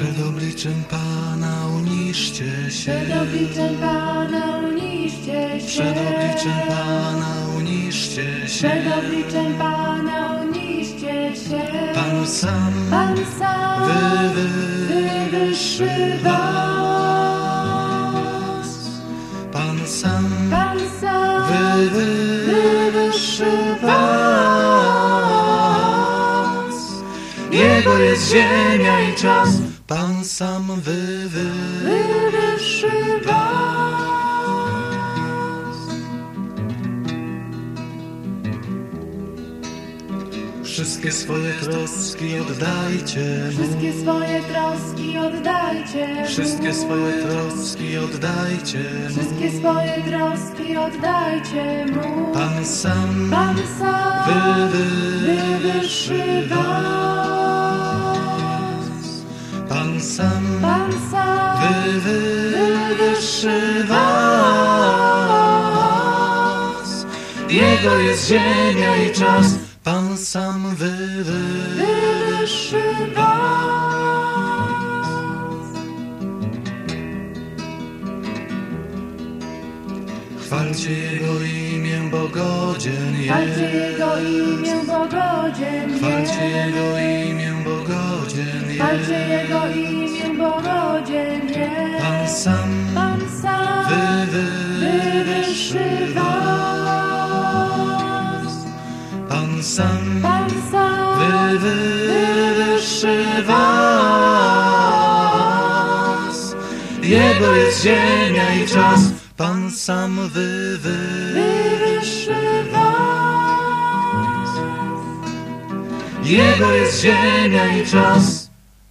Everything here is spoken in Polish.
obliczem Pana uniszcie się. Przed obliczem Pana uniszcie się. Przed obliczem Pana uniszcie się. Przed obliczem Pana uniszcie się. Pan sam Pan sam wywyższy was. Pan sam Pan sam wywyższy was. Jego jest ziemia i czas. Pan sam wywyższy was. Wszystkie swoje troski oddajcie mu. Wszystkie swoje troski oddajcie. Wszystkie swoje troski oddajcie mu. Wszystkie swoje troski oddajcie mu. Pan sam Pan sam wywyższy was. Sam wywyższy was. Jego jest ziemia i czas. Pan sam wywyższy was. Chwalcie Jego imię, bo godzien Chwalcie jest. Jego imię, bo godzien Chwalcie jest. Jego imię, bo godzien Chwalcie jest. Jego imię, jest. Pan sam Pan sam wywyższy was. Pan sam Pan sam wywyższy was. Jego jest ziemia i czas. Pan sam wywyższy was. Jego jest ziemia i czas.